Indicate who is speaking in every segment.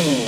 Speaker 1: Oh.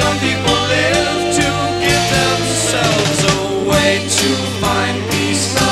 Speaker 1: Some people live to give themselves away to find peace.